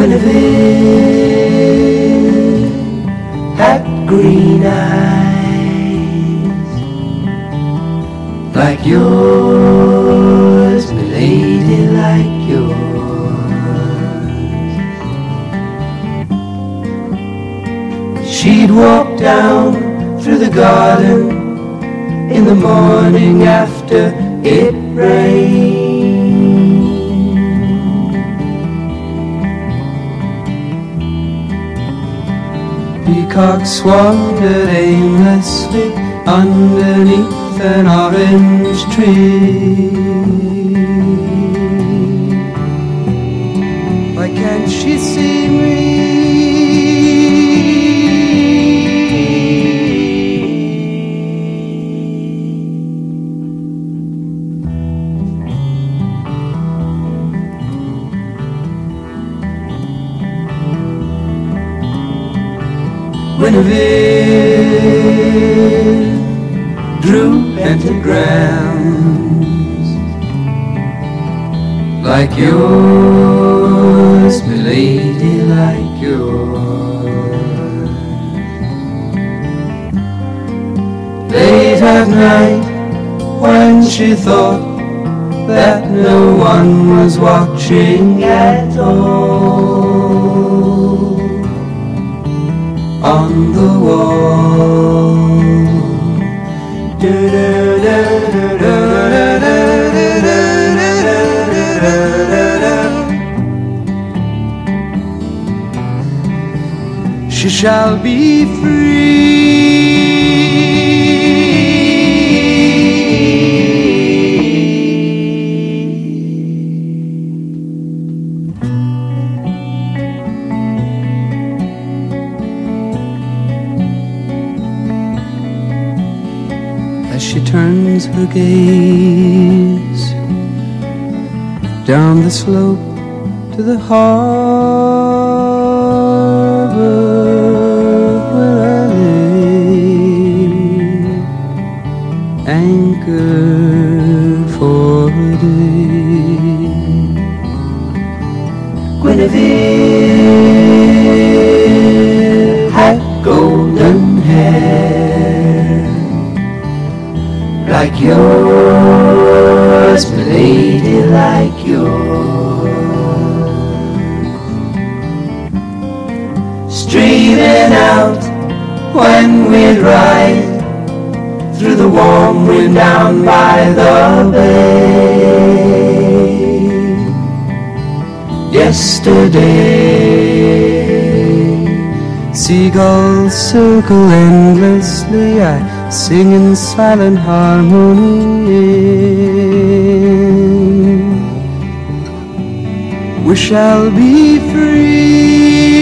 Guinevere had green eyes like yours, lady, like yours. She'd walk down through the garden in the morning after it rained. Peacocks wandered aimlessly underneath an orange tree. Guinevere drew pentagrams like yours, milady, like yours. Late at night, when she thought that no one was watching at all on the wall. She shall be free. She turns her gaze down the slope to the harbor where I lay anchored for a day. Guinevere Streaming out when we'd ride through the warm wind down by the bay. Yesterday, seagulls circle endlessly. I sing in silent harmony. We shall be free.